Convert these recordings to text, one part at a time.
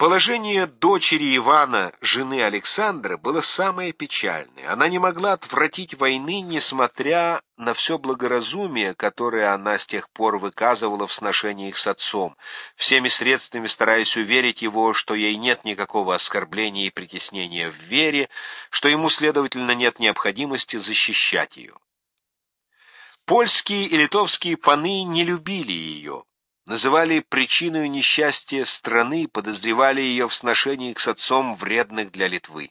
Положение дочери Ивана, жены Александра, было самое печальное. Она не могла отвратить войны, несмотря на все благоразумие, которое она с тех пор выказывала в сношениях с отцом, всеми средствами стараясь уверить его, что ей нет никакого оскорбления и притеснения в вере, что ему, следовательно, нет необходимости защищать ее. Польские и литовские паны не любили ее называли причиной несчастья страны, подозревали ее в сношениях с отцом вредных для Литвы.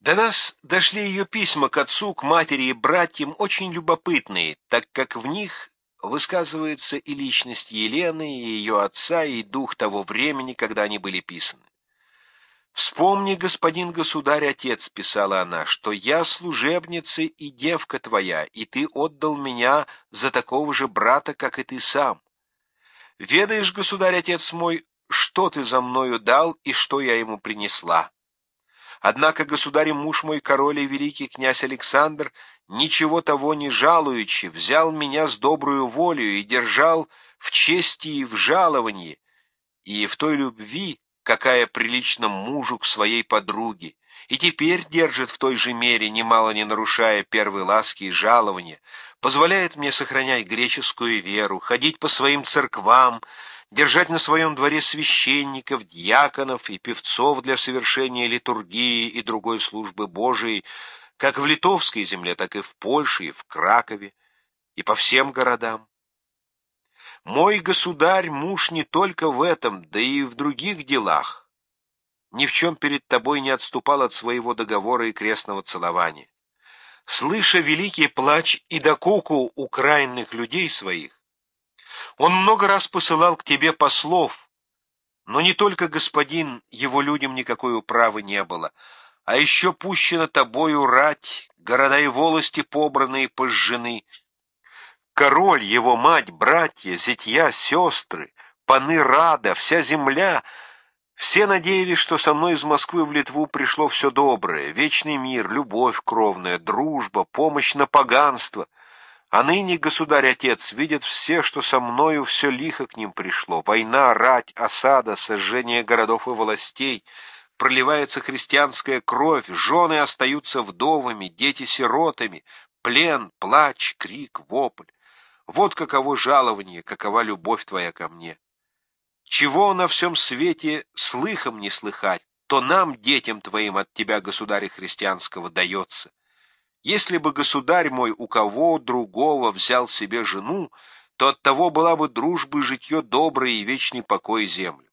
До нас дошли ее письма к отцу, к матери и братьям, очень любопытные, так как в них высказывается и личность Елены, и ее отца, и дух того времени, когда они были писаны. «Вспомни, господин государь-отец», — писала она, — «что я служебница и девка твоя, и ты отдал меня за такого же брата, как и ты сам. Ведаешь, государь-отец мой, что ты за мною дал и что я ему принесла. Однако государь муж мой, король и великий князь Александр, ничего того не жалуючи, взял меня с добрую волею и держал в чести и в жаловании, и в той любви, какая прилична мужу к своей подруге, и теперь держит в той же мере, немало не нарушая первой ласки и жалования, позволяет мне сохранять греческую веру, ходить по своим церквам, держать на своем дворе священников, дьяконов и певцов для совершения литургии и другой службы Божией, как в литовской земле, так и в Польше, и в Кракове, и по всем городам. Мой государь, муж не только в этом, да и в других делах, ни в чем перед тобой не отступал от своего договора и крестного целования. Слыша великий плач и докуку украинных людей своих, он много раз посылал к тебе послов, но не только господин, его людям никакой управы не было, а еще пущена тобою рать, города и волости побраны и пожжены. Король, его мать, братья, зятья, сестры, паны Рада, вся земля — все надеялись, что со мной из Москвы в Литву пришло все доброе, вечный мир, любовь кровная, дружба, помощь на поганство. А ныне, государь-отец, видят все, что со мною все лихо к ним пришло. Война, рать, осада, сожжение городов и властей. Проливается христианская кровь, жены остаются вдовами, дети сиротами, плен, плач, крик, вопль. Вот каково жалование, какова любовь твоя ко мне. Чего на всем свете слыхом не слыхать, то нам, детям твоим, от тебя, государя христианского, дается. Если бы государь мой у кого другого взял себе жену, то от того была бы дружба и житье доброе и вечный покой землю.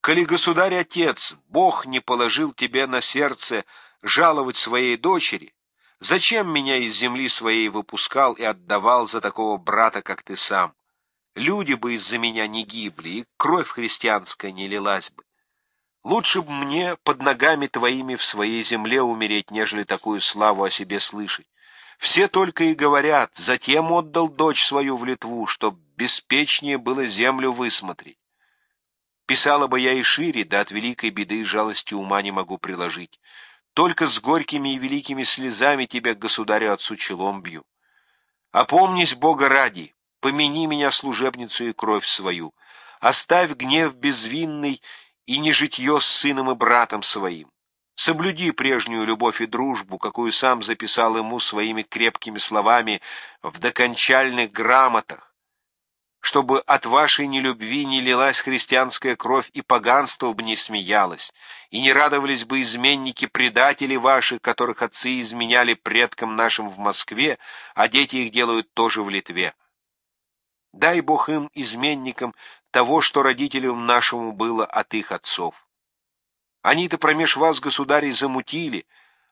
Коли государь-отец, Бог не положил тебе на сердце жаловать своей дочери, зачем меня из земли своей выпускал и отдавал за такого брата, как ты сам? Люди бы из-за меня не гибли, и кровь христианская не лилась бы. Лучше бы мне под ногами твоими в своей земле умереть, нежели такую славу о себе слышать. Все только и говорят, затем отдал дочь свою в Литву, чтоб беспечнее было землю высмотреть. Писала бы я и шире, да от великой беды и жалости ума не могу приложить. Только с горькими и великими слезами тебя, государю, отцу челом бью. Опомнись, Бога ради, помяни меня служебницу и кровь свою, оставь гнев безвинный и не житье с сыном и братом своим. Соблюди прежнюю любовь и дружбу, какую сам записал ему своими крепкими словами в докончальных грамотах, чтобы от вашей нелюбви не лилась христианская кровь и поганство бы не смеялось, и не радовались бы изменники-предатели ваши, которых отцы изменяли предкам нашим в Москве, а дети их делают тоже в Литве. Дай Бог им, изменникам, того, что родителям нашему было от их отцов. Они-то промеж вас, государей, замутили,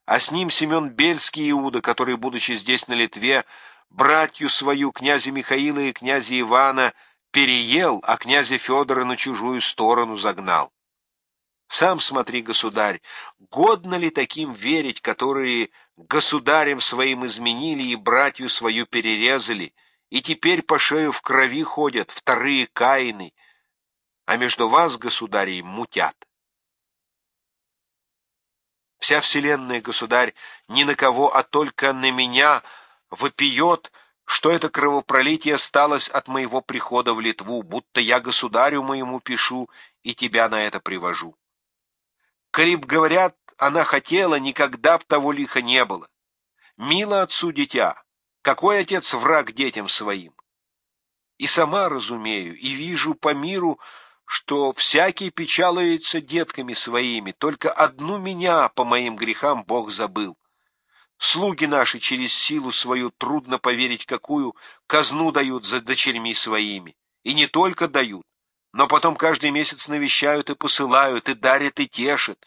а с ним Семен Бельский Иуда, который, будучи здесь на Литве, братью свою, князя Михаила и князя Ивана, переел, а князя Федора на чужую сторону загнал. Сам смотри, государь, годно ли таким верить, которые государем своим изменили и братью свою перерезали, и теперь по шею в крови ходят вторые каины, а между вас, государей, мутят. Вся вселенная, государь, ни на кого, а только на меня вопиет, что это кровопролитие осталось от моего прихода в Литву, будто я государю моему пишу и тебя на это привожу. Кариб говорят, она хотела, никогда б того лиха не было. Мило отцу дитя, какой отец враг детям своим? И сама разумею, и вижу по миру, что всякий печалуется детками своими, только одну меня по моим грехам Бог забыл. Слуги наши через силу свою, трудно поверить какую, казну дают за дочерьми своими. И не только дают, но потом каждый месяц навещают и посылают, и дарят, и тешат.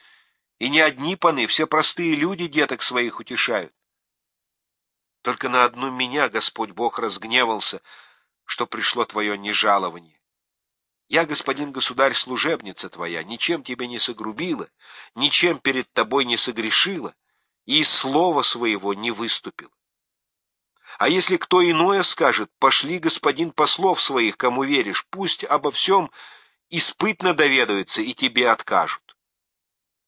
И не одни паны, все простые люди деток своих утешают. Только на одну меня Господь Бог разгневался, что пришло твое нежалование. Я, господин государь, служебница твоя, ничем тебе не согрубила, ничем перед тобой не согрешила, и слова своего не выступил. А если кто иное скажет, пошли, господин, послов своих, кому веришь, пусть обо всем испытно доведаются и тебе откажут.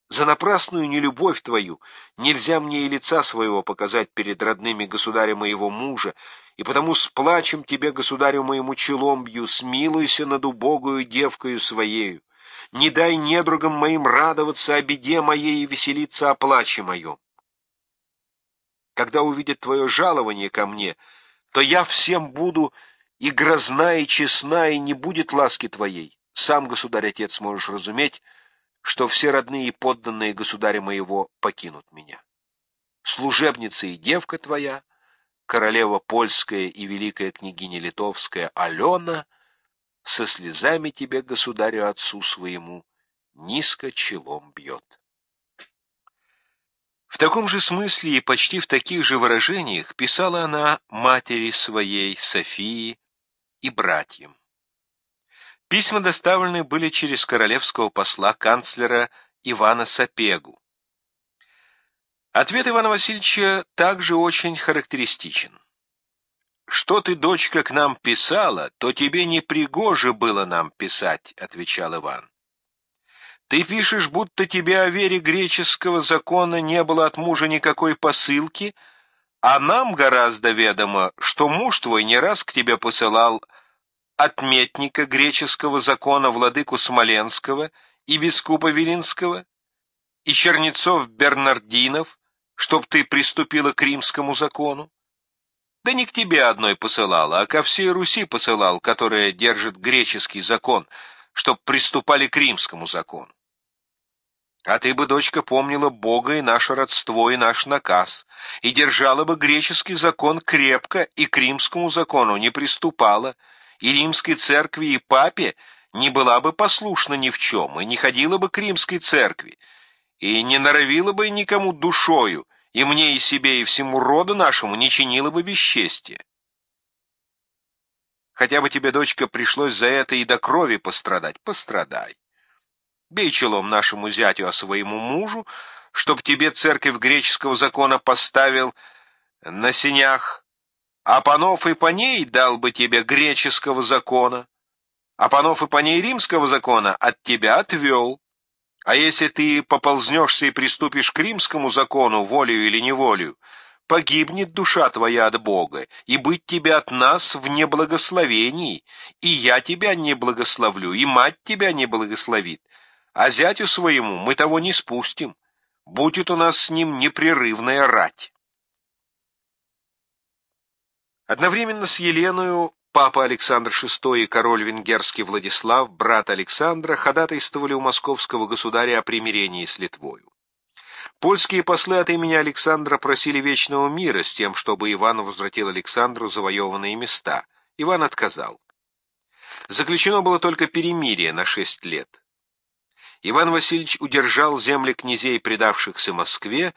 За напрасную нелюбовь твою нельзя мне и лица своего показать перед родными государя моего мужа, и потому с плачем тебе, государю моему, челом бью, смилуйся над убогою девкою своею. Не дай недругам моим радоваться о беде моей и веселиться о плаче моем. Когда увидят твое жалование ко мне, то я всем буду и грозна, и честна, и не будет ласки твоей. Сам, государь-отец, можешь разуметь, что все родные и подданные государя моего покинут меня. Служебница и девка твоя, королева польская и великая княгиня литовская Алена, со слезами тебе, государю отцу своему, низко челом бьет. Таком же смысле и почти в таких же выражениях писала она матери своей, Софии, и братьям. Письма доставлены были через королевского посла канцлера Ивана Сапегу. Ответ Ивана Васильевича также очень характеристичен. «Что ты, дочка, к нам писала, то тебе не пригоже было нам писать», — отвечал Иван. «Ты пишешь, будто тебе о вере греческого закона не было от мужа никакой посылки, а нам гораздо ведомо, что муж твой не раз к тебе посылал отметника греческого закона владыку Смоленского и бискупа Вилинского, и чернецов Бернардинов, чтоб ты приступила к римскому закону? Да не к тебе одной посылала, а ко всей Руси посылал, которая держит греческий закон, чтоб приступали к римскому закону. А ты бы, дочка, помнила Бога и наше родство, и наш наказ, и держала бы греческий закон крепко, и к римскому закону не приступала, и римской церкви, и папе не была бы послушна ни в чем, и не ходила бы к римской церкви, и не норовила бы никому душою, и мне, и себе, и всему роду нашему не чинила бы бесчестие. Хотя бы тебе, дочка, пришлось за это и до крови пострадать, пострадай. Бей челом нашему зятю, а своему мужу, чтоб тебе церковь греческого закона поставил на синях а панов и ней дал бы тебе греческого закона, а панов и ней римского закона от тебя отвел. А если ты поползнешься и приступишь к римскому закону, волею или неволею, погибнет душа твоя от Бога, и быть тебе от нас в неблагословении, и я тебя не благословлю, и мать тебя не благословит, а зятю своему мы того не спустим, будет у нас с ним непрерывная рать. Одновременно с Еленою папа Александр VI и король венгерский Владислав, брат Александра, ходатайствовали у московского государя о примирении с Литвою. Польские послы от имени Александра просили вечного мира с тем, чтобы Иван возвратил Александру завоеванные места. Иван отказал. Заключено было только перемирие на шесть лет. Иван Васильевич удержал земли князей, предавшихся Москве,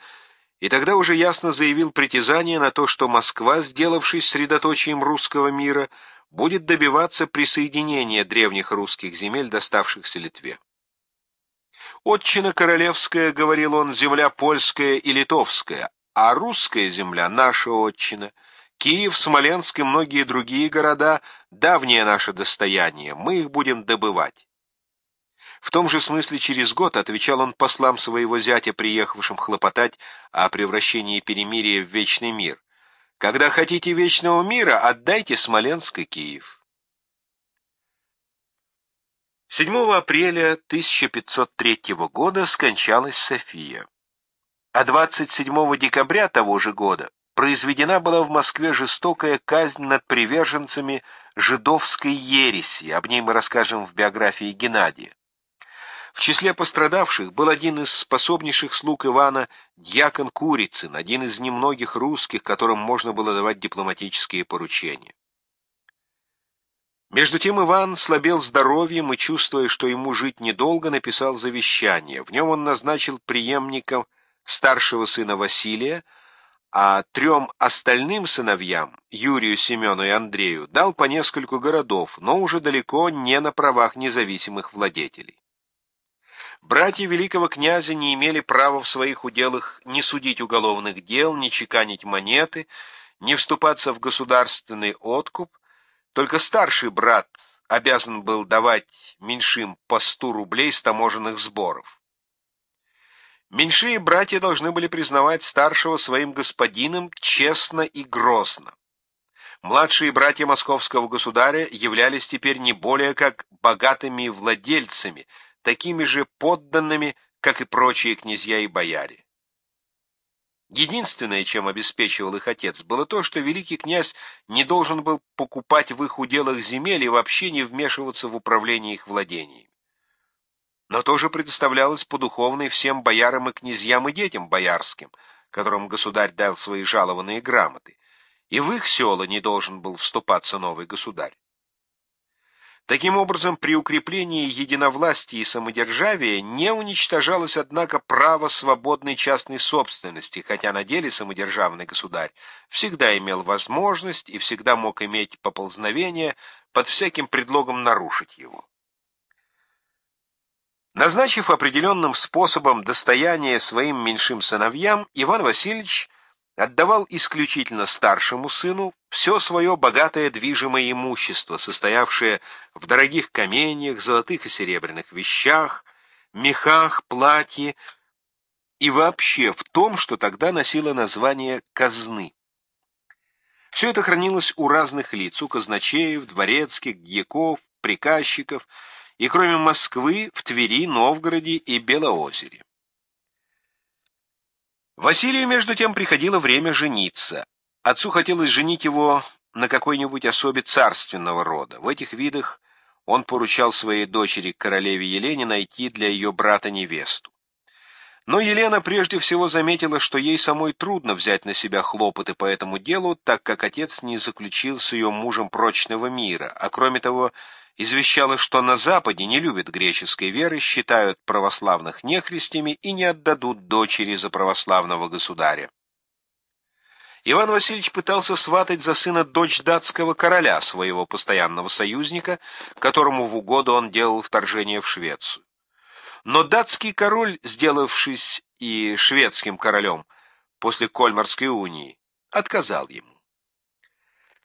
и тогда уже ясно заявил притязание на то, что Москва, сделавшись средоточием русского мира, будет добиваться присоединения древних русских земель, доставшихся Литве. «Отчина королевская, — говорил он, — земля польская и литовская, а русская земля — наша отчина. Киев, Смоленск и многие другие города — давнее наше достояние, мы их будем добывать. В том же смысле через год отвечал он послам своего зятя, приехавшим хлопотать о превращении перемирия в вечный мир, Когда хотите вечного мира, отдайте Смоленск и Киев. 7 апреля 1503 года скончалась София, а 27 декабря того же года произведена была в Москве жестокая казнь над приверженцами жидовской ереси, об ней мы расскажем в биографии Геннадия. В числе пострадавших был один из способнейших слуг Ивана, дьякон Курицын, один из немногих русских, которым можно было давать дипломатические поручения. Между тем Иван слабел здоровьем и, чувствуя, что ему жить недолго, написал завещание. В нем он назначил преемником старшего сына Василия, а трем остальным сыновьям, Юрию, Семену и Андрею, дал по нескольку городов, но уже далеко не на правах независимых владетелей. Братья великого князя не имели права в своих уделах ни судить уголовных дел, ни чеканить монеты, ни вступаться в государственный откуп, только старший брат обязан был давать меньшим по сто рублей с таможенных сборов. Меньшие братья должны были признавать старшего своим господином честно и грозно. Младшие братья московского государя являлись теперь не более как богатыми владельцами – такими же подданными, как и прочие князья и бояре. Единственное, чем обеспечивал их отец, было то, что великий князь не должен был покупать в их уделах земель и вообще не вмешиваться в управление их владениями. Но тоже предоставлялось по духовной всем боярам и князьям и детям боярским, которым государь дал свои жалованные грамоты, и в их села не должен был вступаться новый государь. Таким образом, при укреплении единовластия и самодержавия не уничтожалось, однако, право свободной частной собственности, хотя на деле самодержавный государь всегда имел возможность и всегда мог иметь поползновение под всяким предлогом нарушить его. Назначив определенным способом достояние своим меньшим сыновьям, Иван Васильевич отдавал исключительно старшему сыну все свое богатое движимое имущество, состоявшее в дорогих каменьях, золотых и серебряных вещах, мехах, платье и вообще в том, что тогда носило название казны. Все это хранилось у разных лиц, у казначеев, дворецких, дьяков, приказчиков, и кроме Москвы в Твери, Новгороде и Белоозере. Василию, между тем, приходило время жениться. Отцу хотелось женить его на какой-нибудь особе царственного рода. В этих видах он поручал своей дочери, королеве Елене, найти для ее брата невесту. Но Елена прежде всего заметила, что ей самой трудно взять на себя хлопоты по этому делу, так как отец не заключил с ее мужем прочного мира, а кроме того, извещала, что на Западе не любят греческой веры, считают православных нехристями и не отдадут дочери за православного государя. Иван Васильевич пытался сватать за сына дочь датского короля, своего постоянного союзника, которому в угоду он делал вторжение в Швецию. Но датский король, сделавшись и шведским королем после Кольмарской унии, отказал ему.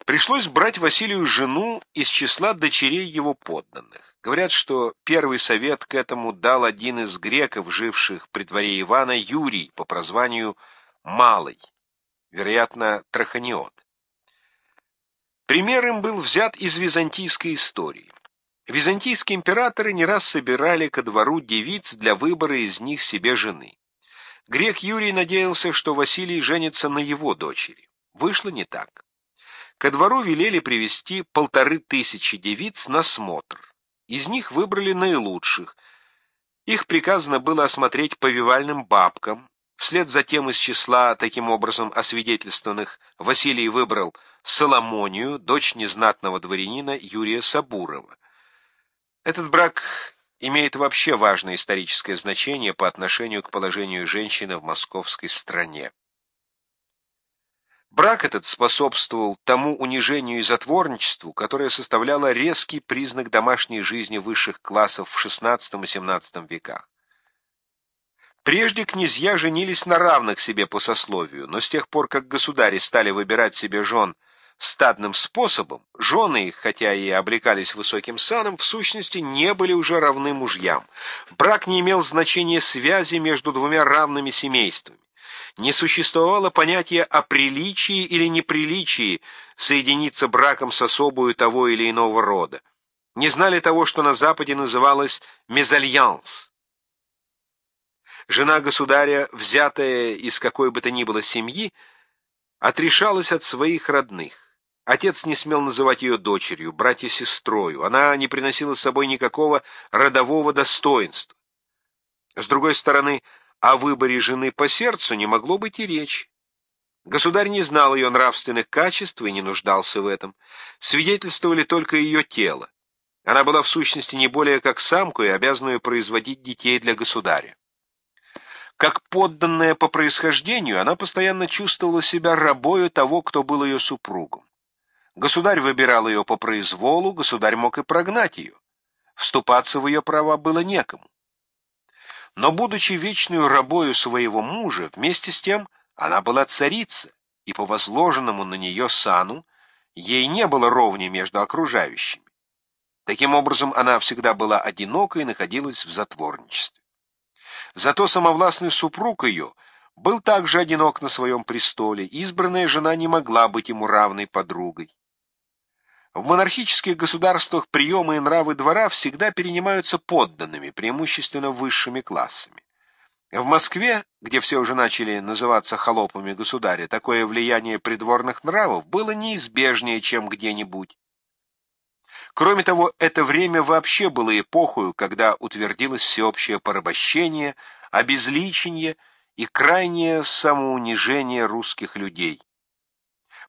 Пришлось брать Василию жену из числа дочерей его подданных. Говорят, что первый совет к этому дал один из греков, живших при дворе Ивана, Юрий, по прозванию Малый, вероятно, Траханиот. Пример им был взят из византийской истории. Византийские императоры не раз собирали ко двору девиц для выбора из них себе жены. Грек Юрий надеялся, что Василий женится на его дочери. Вышло не так. Ко двору велели привести полторы тысячи девиц на смотр. Из них выбрали наилучших. Их приказано было осмотреть повивальным бабкам. Вслед за тем из числа, таким образом освидетельствованных, Василий выбрал Соломонию, дочь незнатного дворянина Юрия Сабурова. Этот брак имеет вообще важное историческое значение по отношению к положению женщины в московской стране. Брак этот способствовал тому унижению и затворничеству, которое составляло резкий признак домашней жизни высших классов в XVI и XVII веках. Прежде князья женились на равных себе по сословию, но с тех пор, как государи стали выбирать себе жен стадным способом, жены их, хотя и облекались высоким саном, в сущности не были уже равны мужьям. Брак не имел значения связи между двумя равными семействами. Не существовало понятия о приличии или неприличии соединиться браком с особою того или иного рода. Не знали того, что на Западе называлось «мезальянс». Жена государя, взятая из какой бы то ни было семьи, отрешалась от своих родных. Отец не смел называть ее дочерью, братья сестрою. Она не приносила с собой никакого родового достоинства. С другой стороны, о выборе жены по сердцу не могло быть и речи. Государь не знал ее нравственных качеств и не нуждался в этом. Свидетельствовали только ее тело. Она была в сущности не более как самку и обязанную производить детей для государя. Как подданная по происхождению, она постоянно чувствовала себя рабою того, кто был ее супругом. Государь выбирал ее по произволу, государь мог и прогнать ее. Вступаться в ее права было некому. Но, будучи вечную рабою своего мужа, вместе с тем она была царица, и по возложенному на нее сану ей не было ровни между окружающими. Таким образом, она всегда была одинока и находилась в затворничестве. Зато самовластный супруг ее был также одинок на своем престоле, избранная жена не могла быть ему равной подругой. В монархических государствах приемы и нравы двора всегда перенимаются подданными, преимущественно высшими классами. В Москве, где все уже начали называться холопами государя, такое влияние придворных нравов было неизбежнее, чем где-нибудь. Кроме того, это время вообще было эпохою, когда утвердилось всеобщее порабощение, обезличение и крайнее самоунижение русских людей.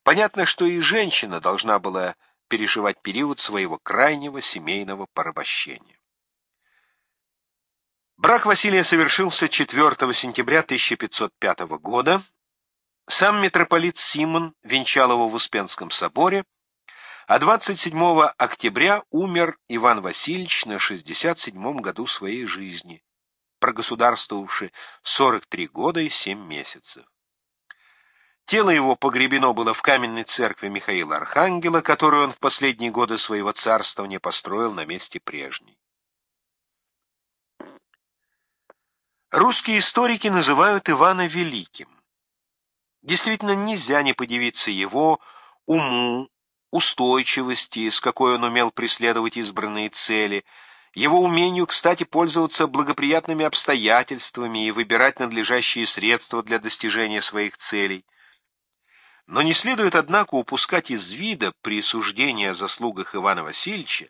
Понятно, что и женщина должна была переживать период своего крайнего семейного порабощения. Брак Василия совершился 4 сентября 1505 года. Сам митрополит Симон венчал его в Успенском соборе, а 27 октября умер Иван Васильевич на 67 году своей жизни, прогосударствовавший 43 года и 7 месяцев. Тело его погребено было в каменной церкви Михаила Архангела, которую он в последние годы своего царствования построил на месте прежней. Русские историки называют Ивана Великим. Действительно, нельзя не подивиться его уму, устойчивости, с какой он умел преследовать избранные цели, его умению, кстати, пользоваться благоприятными обстоятельствами и выбирать надлежащие средства для достижения своих целей – но не следует, однако, упускать из вида при суждении о заслугах Ивана Васильевича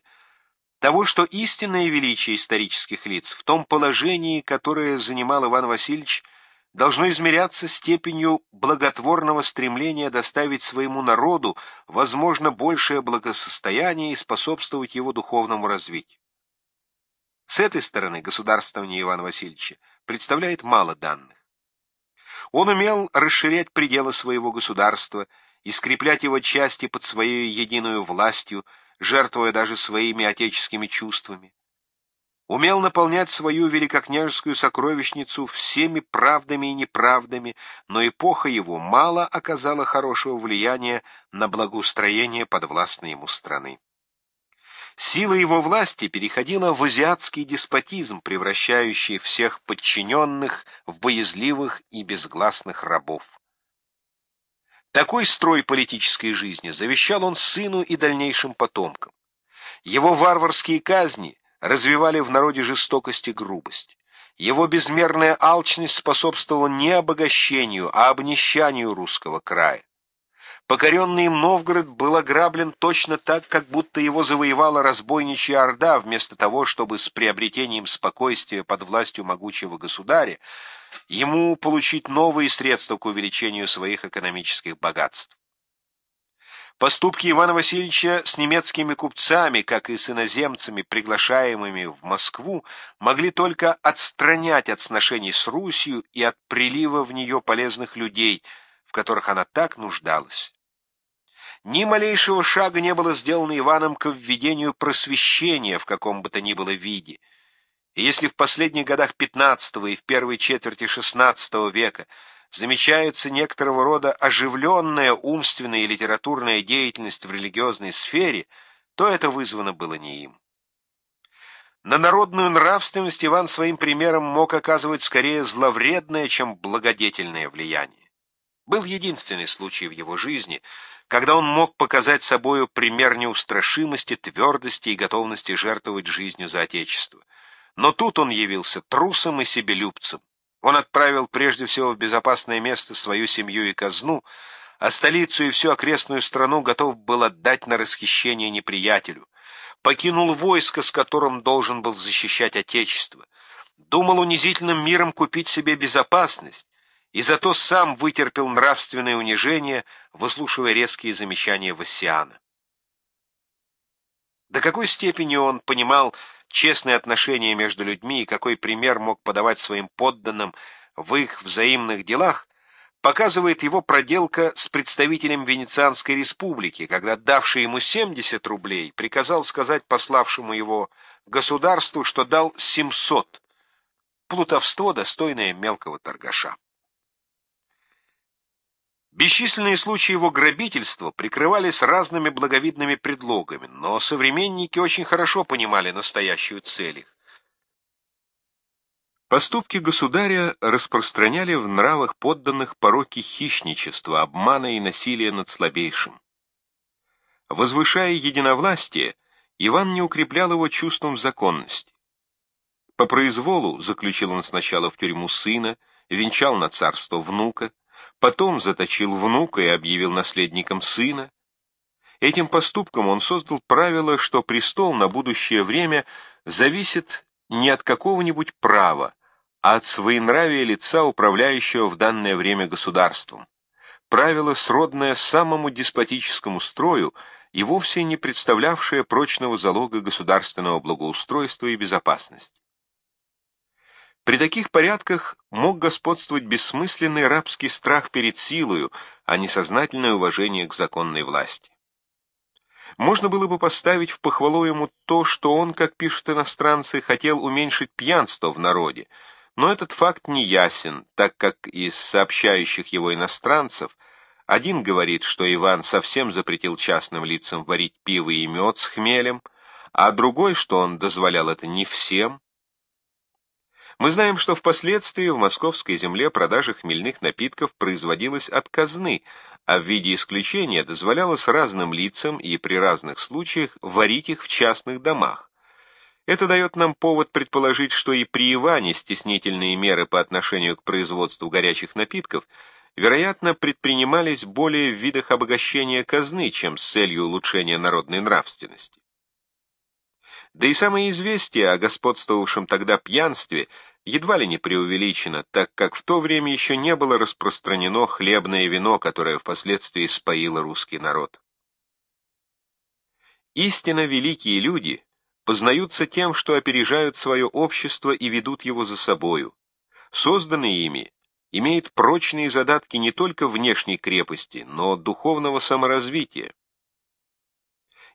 того, что истинное величие исторических лиц в том положении, которое занимал Иван Васильевич, должно измеряться степенью благотворного стремления доставить своему народу, возможно, большее благосостояние и способствовать его духовному развитию. С этой стороны государствование Ивана Васильевича представляет мало данных. Он умел расширять пределы своего государства и скреплять его части под своей единую властью, жертвуя даже своими отеческими чувствами. Умел наполнять свою великокняжескую сокровищницу всеми правдами и неправдами, но эпоха его мало оказала хорошего влияния на благоустроение подвластной ему страны. Сила его власти переходила в азиатский деспотизм, превращающий всех подчиненных в боязливых и безгласных рабов. Такой строй политической жизни завещал он сыну и дальнейшим потомкам. Его варварские казни развивали в народе жестокость и грубость. Его безмерная алчность способствовала не обогащению, а обнищанию русского края. Покоренный им Новгород был ограблен точно так, как будто его завоевала разбойничья орда, вместо того, чтобы с приобретением спокойствия под властью могучего государя ему получить новые средства к увеличению своих экономических богатств. Поступки Ивана Васильевича с немецкими купцами, как и с иноземцами, приглашаемыми в Москву, могли только отстранять от сношений с Русью и от прилива в нее полезных людей, в которых она так нуждалась. Ни малейшего шага не было сделано Иваном к введению просвещения в каком бы то ни было виде. И если в последних годах XV и в первой четверти XVI века замечается некоторого рода оживленная умственная и литературная деятельность в религиозной сфере, то это вызвано было не им. На народную нравственность Иван своим примером мог оказывать скорее зловредное, чем благодетельное влияние. Был единственный случай в его жизни, когда он мог показать собою пример неустрашимости, твердости и готовности жертвовать жизнью за Отечество. Но тут он явился трусом и себелюбцем. Он отправил прежде всего в безопасное место свою семью и казну, а столицу и всю окрестную страну готов был отдать на расхищение неприятелю покинул войско, с которым должен был защищать Отечество, думал унизительным миром купить себе безопасность, и зато сам вытерпел нравственное унижение, выслушивая резкие замечания Вассиана. До какой степени он понимал честные отношения между людьми и какой пример мог подавать своим подданным в их взаимных делах, показывает его проделка с представителем Венецианской республики, когда давший ему 70 рублей приказал сказать пославшему его государству, что дал 700. Плутовство, достойное мелкого торгаша. Бесчисленные случаи его грабительства прикрывались разными благовидными предлогами, но современники очень хорошо понимали настоящую цель их. Поступки государя распространяли в нравах подданных пороки хищничества, обмана и насилия над слабейшим. Возвышая единовластие, Иван не укреплял его чувством законности. По произволу заключил он сначала в тюрьму сына, венчал на царство внука, потом заточил внука и объявил наследником сына. Этим поступком он создал правило, что престол на будущее время зависит не от какого-нибудь права, а от своенравия лица, управляющего в данное время государством. Правило, сродное самому деспотическому строю и вовсе не представлявшее прочного залога государственного благоустройства и безопасности. При таких порядках мог господствовать бессмысленный рабский страх перед силою, а не сознательное уважение к законной власти. Можно было бы поставить в похвалу ему то, что он, как пишут иностранцы, хотел уменьшить пьянство в народе, но этот факт не ясен, так как из сообщающих его иностранцев один говорит, что Иван совсем запретил частным лицам варить пиво и мед с хмелем, а другой, что он дозволял это не всем. Мы знаем, что впоследствии в московской земле продажа хмельных напитков производилась от казны, а в виде исключения дозволялось разным лицам и при разных случаях варить их в частных домах. Это дает нам повод предположить, что и при Иване стеснительные меры по отношению к производству горячих напитков, вероятно, предпринимались более в видах обогащения казны, чем с целью улучшения народной нравственности. Да и самое известие о господствовавшем тогда пьянстве едва ли не преувеличено, так как в то время еще не было распространено хлебное вино, которое впоследствии споило русский народ. Истинно великие люди — познаются тем, что опережают свое общество и ведут его за собою. Созданные ими имеет прочные задатки не только внешней крепости, но духовного саморазвития.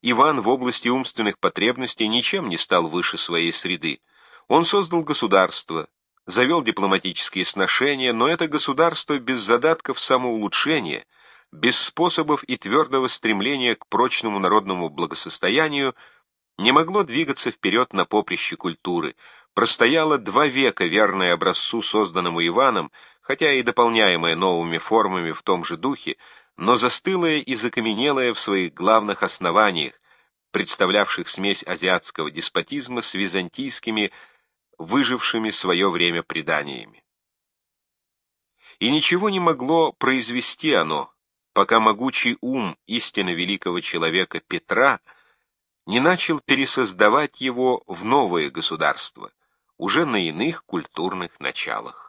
Иван в области умственных потребностей ничем не стал выше своей среды. Он создал государство, завел дипломатические сношения, но это государство без задатков самоулучшения, без способов и твердого стремления к прочному народному благосостоянию не могло двигаться вперед на поприще культуры, простояло два века верное образцу, созданному Иваном, хотя и дополняемое новыми формами в том же духе, но застылое и закаменелое в своих главных основаниях, представлявших смесь азиатского деспотизма с византийскими, выжившими свое время преданиями. И ничего не могло произвести оно, пока могучий ум истинно великого человека Петра — не начал пересоздавать его в новое государство, уже на иных культурных началах.